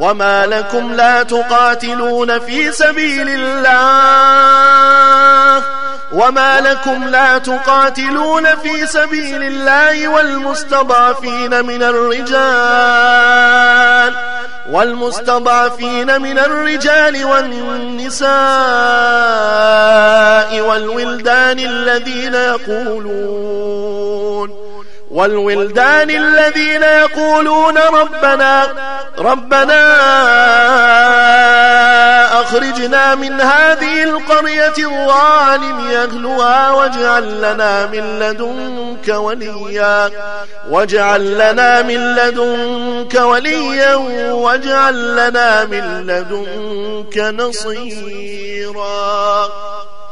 وما لكم لا تقاتلون في سبيل الله وما لكم لا تقاتلون في سبيل الله والمستضعفين من الرجال والمستضعفين من الرجال والنساء والولدان الذين يقولون والولدان الذين يقولون ربنا ربنا أخرجنا من هذه القرية الظالم يهلها واجعل لنا من لدنك وليا واجعل لنا من لدنك وليا واجعل لنا من لدنك نصيرا.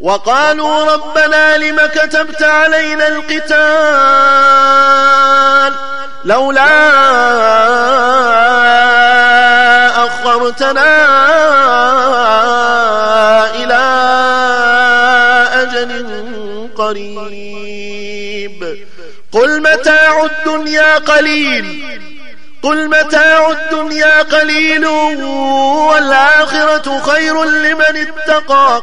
وقالوا ربنا لم كتبت علينا القتال لولا أخرتنا إلى أجل قريب. قل متاع الدنيا قليل. قل متاع الدنيا قليل والآخرة خير لمن اتقى.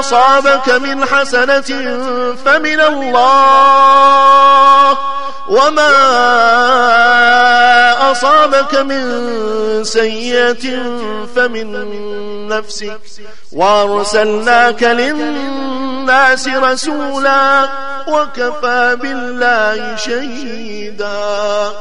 أصابك من حسنة فمن الله. وما أصابك من سيئة فمن نفسك. وأرسلناك للناس رسولا وكفى بالله شهيدا.